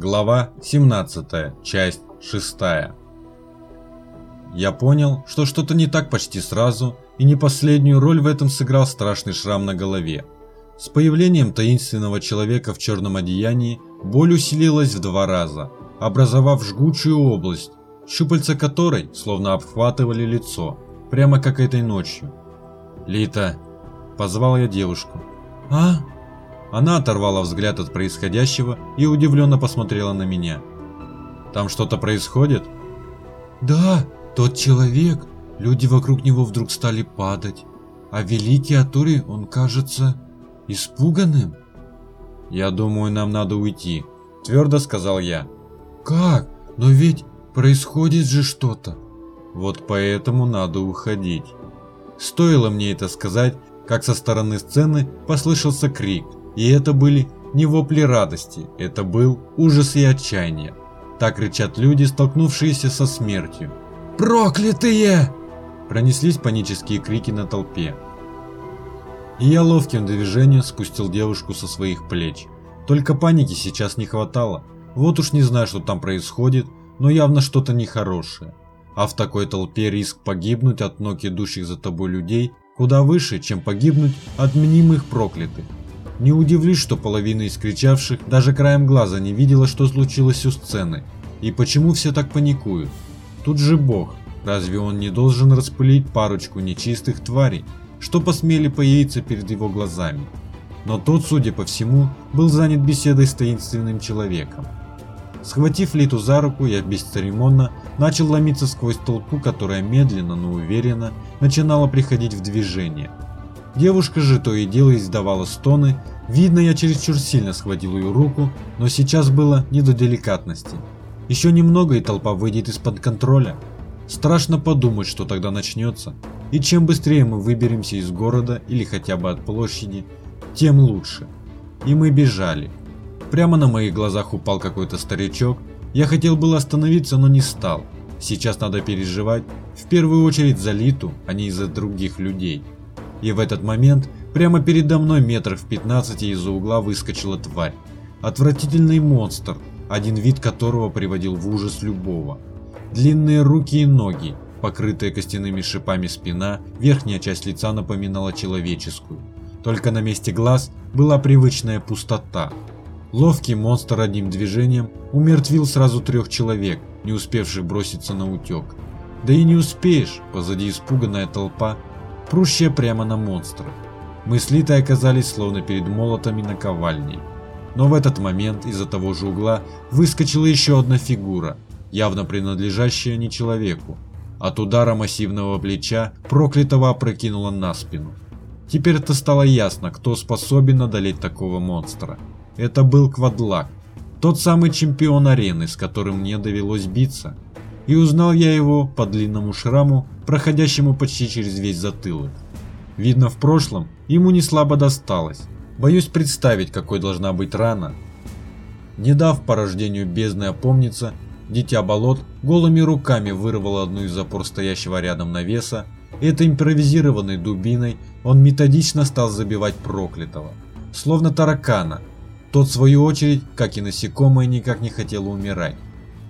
Глава 17, часть 6. Я понял, что что-то не так почти сразу, и не последнюю роль в этом сыграл страшный шрам на голове. С появлением таинственного человека в черном одеянии боль усилилась в два раза, образовав жгучую область, щупальца которой словно обхватывали лицо, прямо как этой ночью. «Лита!» – позвал я девушку. «А?» Она оторвала взгляд от происходящего и удивленно посмотрела на меня. «Там что-то происходит?» «Да, тот человек. Люди вокруг него вдруг стали падать. А великий Атури, он кажется испуганным». «Я думаю, нам надо уйти», – твердо сказал я. «Как? Но ведь происходит же что-то». «Вот поэтому надо уходить». Стоило мне это сказать, как со стороны сцены послышался крик – и это были не вопли радости, это был ужас и отчаяние. Так кричат люди, столкнувшиеся со смертью. «Проклятые!» Пронеслись панические крики на толпе. И я ловким движением спустил девушку со своих плеч. Только паники сейчас не хватало. Вот уж не знаю, что там происходит, но явно что-то нехорошее. А в такой толпе риск погибнуть от ног идущих за тобой людей куда выше, чем погибнуть от мнимых проклятых. Не удивлюсь, что половина из кричавших даже краем глаза не видела, что случилось у сцены, и почему все так паникуют. Тут же бог, разве он не должен распылить парочку нечистых тварей, что посмели появиться перед его глазами? Но тот, судя по всему, был занят беседой с таинственным человеком. Схватив Литу за руку, я бесцеремонно начал ломиться сквозь толпу, которая медленно, но уверенно начинала приходить в движение – Девушка же то и дело издавала стоны, видно я чересчур сильно схватил ее руку, но сейчас было не до деликатности. Еще немного и толпа выйдет из-под контроля. Страшно подумать, что тогда начнется. И чем быстрее мы выберемся из города или хотя бы от площади, тем лучше. И мы бежали. Прямо на моих глазах упал какой-то старичок. Я хотел было остановиться, но не стал. Сейчас надо переживать в первую очередь за Литу, а не из-за других людей. И в этот момент прямо передо мной метров в 15 из-за угла выскочила тварь. Отвратительный монстр, один вид которого приводил в ужас любого. Длинные руки и ноги, покрытая костяными шипами спина, верхняя часть лица напоминала человеческую. Только на месте глаз была привычная пустота. Ловкий монстр одним движением умертвил сразу трех человек, не успевших броситься на утек. Да и не успеешь, позади испуганная толпа прущая прямо на монстра. Мы с Литой оказались словно перед молотами наковальней. Но в этот момент из-за того же угла выскочила еще одна фигура, явно принадлежащая не человеку. От удара массивного плеча проклятого опрокинуло на спину. Теперь это стало ясно, кто способен одолеть такого монстра. Это был Квадлак, тот самый чемпион арены, с которым мне довелось биться и узнал я его по длинному шраму, проходящему почти через весь затылок. Видно, в прошлом ему не слабо досталось. Боюсь представить, какой должна быть рана. Не дав порождению бездны опомниться, дитя болот голыми руками вырвало одну из запор стоящего рядом навеса, и этой импровизированной дубиной он методично стал забивать проклятого, словно таракана. Тот, в свою очередь, как и насекомое, никак не хотел умирать.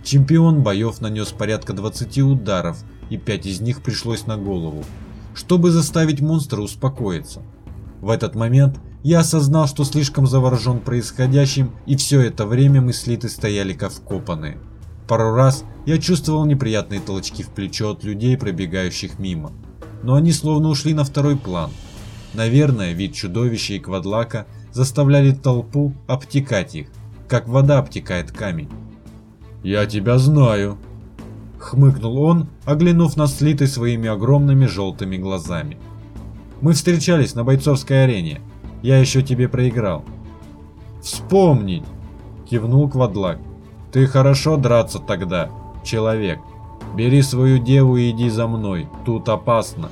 Чемпион боев нанес порядка 20 ударов, и 5 из них пришлось на голову, чтобы заставить монстра успокоиться. В этот момент я осознал, что слишком заворожен происходящим, и все это время мы с Литой стояли как вкопанные. Пару раз я чувствовал неприятные толчки в плечо от людей, пробегающих мимо. Но они словно ушли на второй план. Наверное, вид чудовища и квадлака заставляли толпу обтекать их, как вода обтекает камень. «Я тебя знаю», — хмыкнул он, оглянув на слитой своими огромными желтыми глазами. «Мы встречались на бойцовской арене. Я еще тебе проиграл». «Вспомнить!» — кивнул Квадлак. «Ты хорошо драться тогда, человек. Бери свою деву и иди за мной, тут опасно».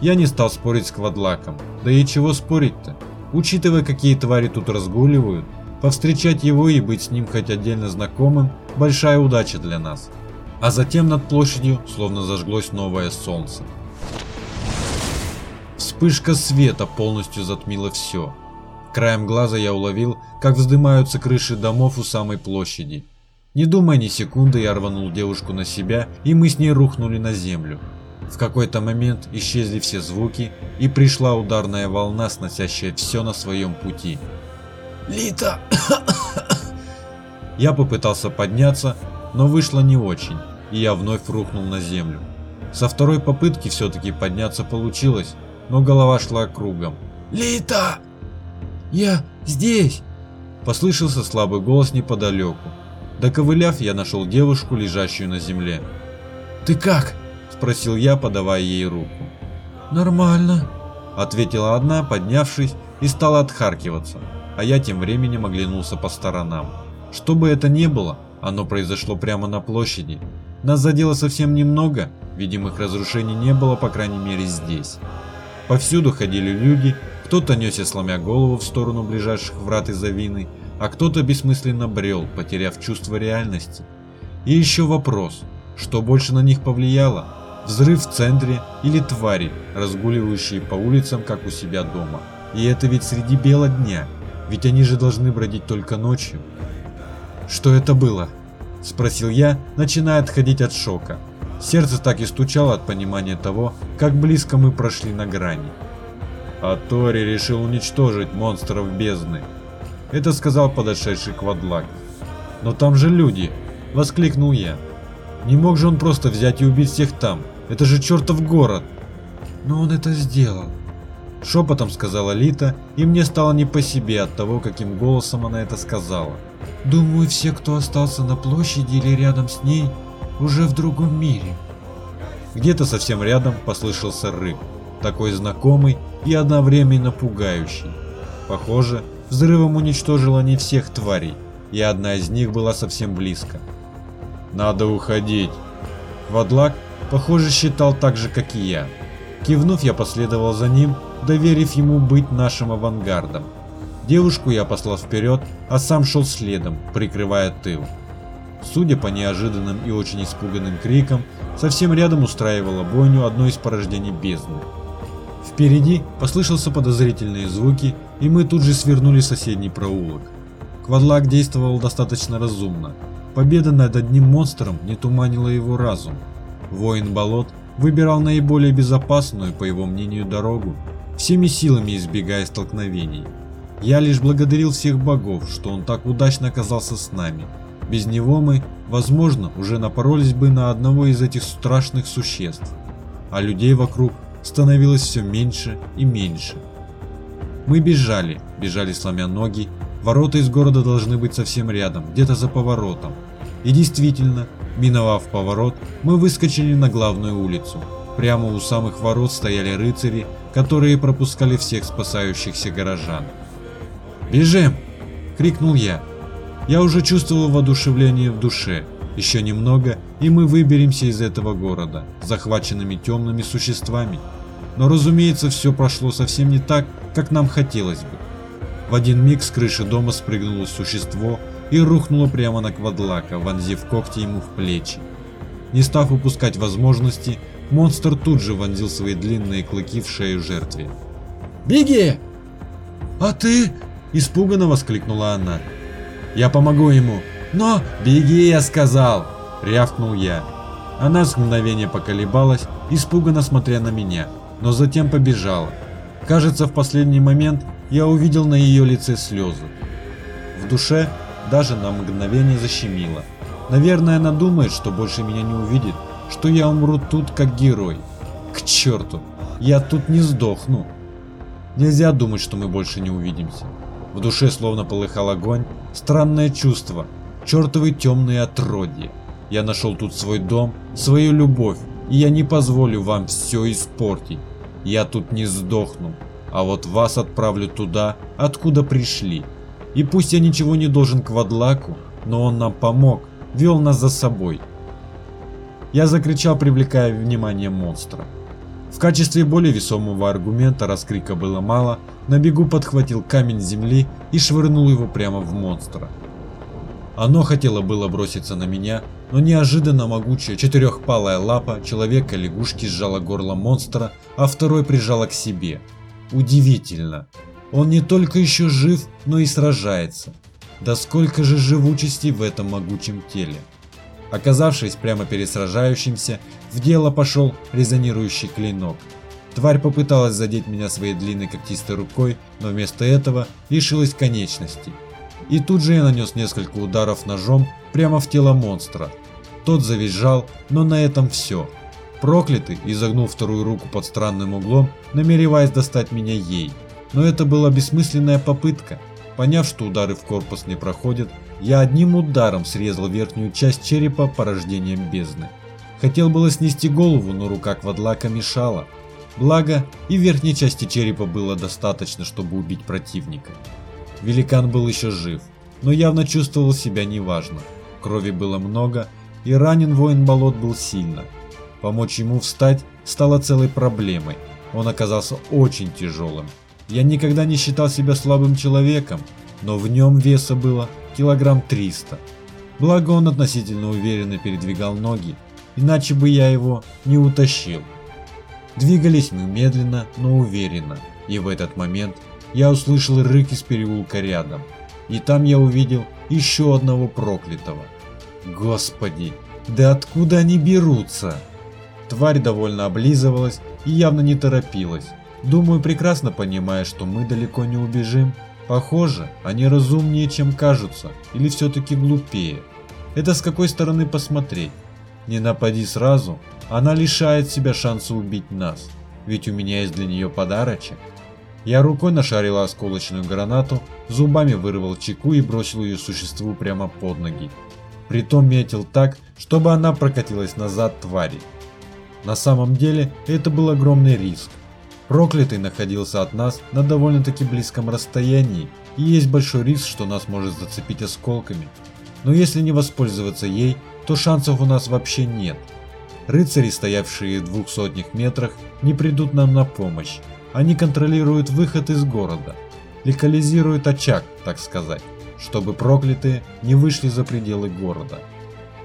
Я не стал спорить с Квадлаком. Да и чего спорить-то? Учитывая, какие твари тут разгуливают, Повстречать его и быть с ним хоть отдельно знакомым – большая удача для нас. А затем над площадью словно зажглось новое солнце. Вспышка света полностью затмила все. Краем глаза я уловил, как вздымаются крыши домов у самой площади. Не думая ни секунды, я рванул девушку на себя, и мы с ней рухнули на землю. В какой-то момент исчезли все звуки, и пришла ударная волна, сносящая все на своем пути. «Лита!» Я попытался подняться, но вышло не очень, и я вновь рухнул на землю. Со второй попытки все-таки подняться получилось, но голова шла кругом. «Лита! Я здесь!» Послышался слабый голос неподалеку. Доковыляв, я нашел девушку, лежащую на земле. «Ты как?» – спросил я, подавая ей руку. «Нормально», – ответила одна, поднявшись, и стала отхаркиваться, а я тем временем оглянулся по сторонам. Что бы это ни было, оно произошло прямо на площади. Нас задело совсем немного, видимых разрушений не было, по крайней мере здесь. Повсюду ходили люди, кто-то несся сломя голову в сторону ближайших врат из Авины, а кто-то бессмысленно брел, потеряв чувство реальности. И еще вопрос, что больше на них повлияло? Взрыв в центре или твари, разгуливающие по улицам, как у себя дома? И это ведь среди бела дня, ведь они же должны бродить только ночью. «Что это было?» – спросил я, начиная отходить от шока. Сердце так и стучало от понимания того, как близко мы прошли на грани. А Тори решил уничтожить монстров бездны. Это сказал подошедший Квадлак. «Но там же люди!» – воскликнул я. «Не мог же он просто взять и убить всех там? Это же чертов город!» «Но он это сделал!» Шепотом сказала Лита, и мне стало не по себе от того, каким голосом она это сказала. Думаю, все, кто остался на площади или рядом с ней, уже в другом мире. Где-то совсем рядом послышался рык, такой знакомый и одновременно пугающий. Похоже, взрывом уничтожило не всех тварей, и одна из них была совсем близко. «Надо уходить!» Вадлак, похоже, считал так же, как и я. Кивнув, я последовал за ним, доверив ему быть нашим авангардом. Девушку я послал вперед, а сам шел следом, прикрывая тыл. Судя по неожиданным и очень испуганным крикам, совсем рядом устраивало бойню одно из порождений бездны. Впереди послышался подозрительные звуки, и мы тут же свернули в соседний проулок. Квадлак действовал достаточно разумно. Победа над одним монстром не туманила его разум. Воин болот выбирал наиболее безопасную, по его мнению, дорогу, всеми силами избегая столкновений. Я лишь благодарил всех богов, что он так удачно оказался с нами. Без него мы, возможно, уже напоролись бы на одного из этих страшных существ. А людей вокруг становилось все меньше и меньше. Мы бежали, бежали сломя ноги, ворота из города должны быть совсем рядом, где-то за поворотом. И действительно, миновав поворот, мы выскочили на главную улицу. Прямо у самых ворот стояли рыцари, которые пропускали всех спасающихся горожан. «Бежим!» – крикнул я. Я уже чувствовал воодушевление в душе. Еще немного, и мы выберемся из этого города, захваченными темными существами. Но разумеется, все прошло совсем не так, как нам хотелось бы. В один миг с крыши дома спрыгнуло существо и рухнуло прямо на Квадлака, вонзив когти ему в плечи. Не став упускать возможности, монстр тут же вонзил свои длинные клыки в шею жертве. «Беги!» «А ты?» Испуганно воскликнула она. «Я помогу ему!» «Но беги, я сказал!» – рявкнул я. Она с мгновения поколебалась, испуганно смотря на меня, но затем побежала. Кажется, в последний момент я увидел на ее лице слезы. В душе даже на мгновение защемило. Наверное, она думает, что больше меня не увидит, что я умру тут как герой. К черту, я тут не сдохну. Нельзя думать, что мы больше не увидимся. В душе словно полыхал огонь, странное чувство, чертовы темные отродья. Я нашел тут свой дом, свою любовь, и я не позволю вам все испортить. Я тут не сдохну, а вот вас отправлю туда, откуда пришли. И пусть я ничего не должен Квадлаку, но он нам помог, вел нас за собой. Я закричал, привлекая внимание монстра. В качестве более весомого аргумента, раз крика было мало, на бегу подхватил камень земли и швырнул его прямо в монстра. Оно хотело было броситься на меня, но неожиданно могучая четырехпалая лапа человека-лягушки сжала горло монстра, а второй прижала к себе. Удивительно. Он не только еще жив, но и сражается. Да сколько же живучести в этом могучем теле. Оказавшись прямо перед сражающимся, в дело пошел резонирующий клинок. Тварь попыталась задеть меня своей длинной когтистой рукой, но вместо этого лишилась конечностей. И тут же я нанес несколько ударов ножом прямо в тело монстра. Тот завизжал, но на этом все. Проклятый изогнул вторую руку под странным углом, намереваясь достать меня ей. Но это была бессмысленная попытка. Поняв, что удары в корпус не проходят, я одним ударом срезал верхнюю часть черепа порождением бездны. Хотел было снести голову, но рука Квадлака мешала. Благо, и в верхней части черепа было достаточно, чтобы убить противника. Великан был еще жив, но явно чувствовал себя неважно. Крови было много, и ранен воин болот был сильно. Помочь ему встать стало целой проблемой. Он оказался очень тяжелым. Я никогда не считал себя слабым человеком, но в нем веса было килограмм 300. Благо он относительно уверенно передвигал ноги, иначе бы я его не утащил. Двигались мы медленно, но уверенно, и в этот момент я услышал рык из переулка рядом, и там я увидел еще одного проклятого. Господи, да откуда они берутся? Тварь довольно облизывалась и явно не торопилась. Думаю, прекрасно понимая, что мы далеко не убежим. Похоже, они разумнее, чем кажутся, или все-таки глупее. Это с какой стороны посмотреть? Не напади сразу, она лишает себя шанса убить нас, ведь у меня есть для нее подарочек. Я рукой нашарил осколочную гранату, зубами вырвал чеку и бросил ее существу прямо под ноги. Притом метил так, чтобы она прокатилась назад твари. На самом деле это был огромный риск. Проклятый находился от нас на довольно-таки близком расстоянии, и есть большой риск, что нас может зацепить осколками. Но если не воспользоваться ей, то шансов у нас вообще нет. Рыцари, стоявшие в двух сотнях метрах, не придут нам на помощь. Они контролируют выход из города, локализируют очаг, так сказать, чтобы проклятые не вышли за пределы города.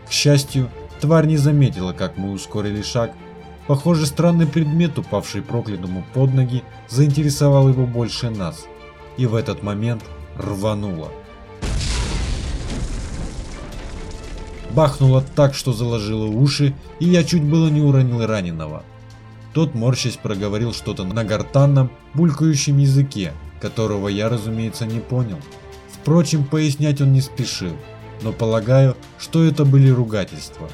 К счастью, тварь не заметила, как мы ускорили шаг. Похоже, странный предмет, упавший проклятому под ноги, заинтересовал его больше нас. И в этот момент рвануло. Бахнуло так, что заложило уши, и я чуть было не уронил раненого. Тот, морщась, проговорил что-то на гортанном, булькающем языке, которого я, разумеется, не понял. Впрочем, пояснять он не спешил, но полагаю, что это были ругательства.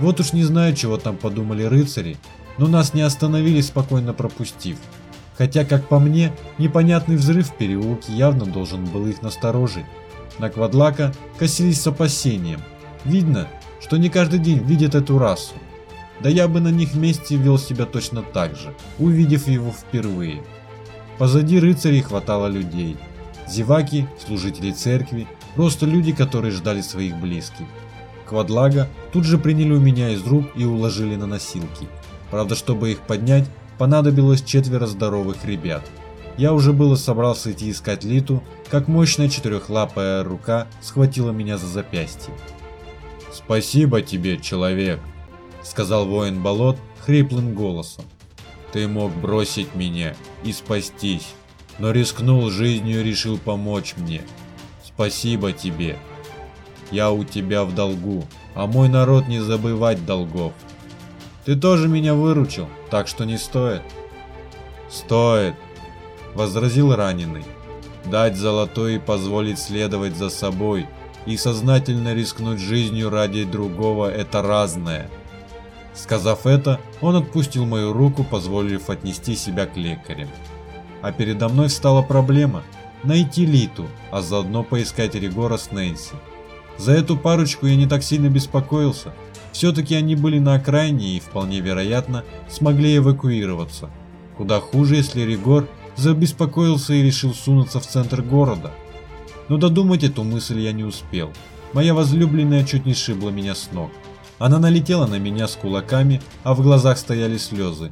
Вот уж не знаю, чего там подумали рыцари, но нас не остановили, спокойно пропустив. Хотя, как по мне, непонятный взрыв в переулке явно должен был их насторожить. На Квадлака косились с опасением, Видно, что не каждый день видят эту расу. Да я бы на них месте вел себя точно так же, увидев его впервые. Позади рыцарей хватало людей. Зеваки, служители церкви, просто люди, которые ждали своих близких. Квадлага тут же приняли у меня из рук и уложили на носилки. Правда, чтобы их поднять, понадобилось четверо здоровых ребят. Я уже было собрался идти искать Литу, как мощная четырехлапая рука схватила меня за запястье. «Спасибо тебе, человек», — сказал воин болот хриплым голосом. «Ты мог бросить меня и спастись, но рискнул жизнью и решил помочь мне. Спасибо тебе. Я у тебя в долгу, а мой народ не забывать долгов. Ты тоже меня выручил, так что не стоит». «Стоит», — возразил раненый. «Дать золотой и позволить следовать за собой — и сознательно рискнуть жизнью ради другого – это разное. Сказав это, он отпустил мою руку, позволив отнести себя к лекарям. А передо мной встала проблема – найти Литу, а заодно поискать Ригора с Нэнси. За эту парочку я не так сильно беспокоился. Все-таки они были на окраине и, вполне вероятно, смогли эвакуироваться. Куда хуже, если Ригор забеспокоился и решил сунуться в центр города – но додумать эту мысль я не успел. Моя возлюбленная чуть не сшибла меня с ног. Она налетела на меня с кулаками, а в глазах стояли слезы.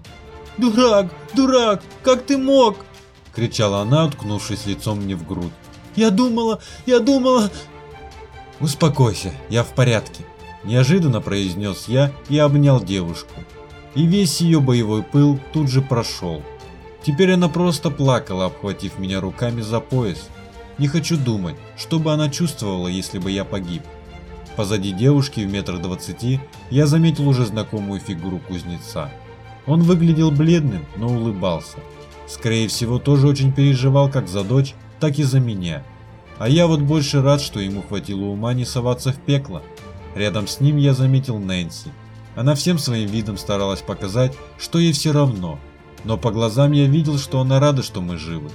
«Дурак! Дурак! Как ты мог?» – кричала она, уткнувшись лицом мне в грудь. «Я думала! Я думала...» «Успокойся, я в порядке», – неожиданно произнес я и обнял девушку. И весь ее боевой пыл тут же прошел. Теперь она просто плакала, обхватив меня руками за пояс. Не хочу думать, что бы она чувствовала, если бы я погиб. Позади девушки в метр двадцати я заметил уже знакомую фигуру кузнеца. Он выглядел бледным, но улыбался. Скорее всего, тоже очень переживал как за дочь, так и за меня. А я вот больше рад, что ему хватило ума не соваться в пекло. Рядом с ним я заметил Нэнси. Она всем своим видом старалась показать, что ей все равно. Но по глазам я видел, что она рада, что мы живы.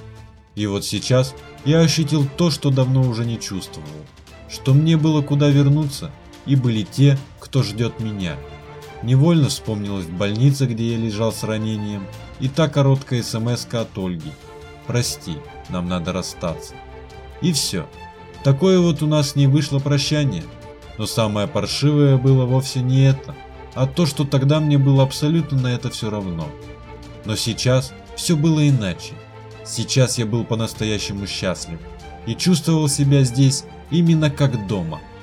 И вот сейчас я ощутил то, что давно уже не чувствовал. Что мне было куда вернуться, и были те, кто ждет меня. Невольно вспомнилась больница, где я лежал с ранением, и та короткая смс от Ольги. «Прости, нам надо расстаться». И все. Такое вот у нас не вышло прощание. Но самое паршивое было вовсе не это, а то, что тогда мне было абсолютно на это все равно. Но сейчас все было иначе. Сейчас я был по-настоящему счастлив и чувствовал себя здесь именно как дома –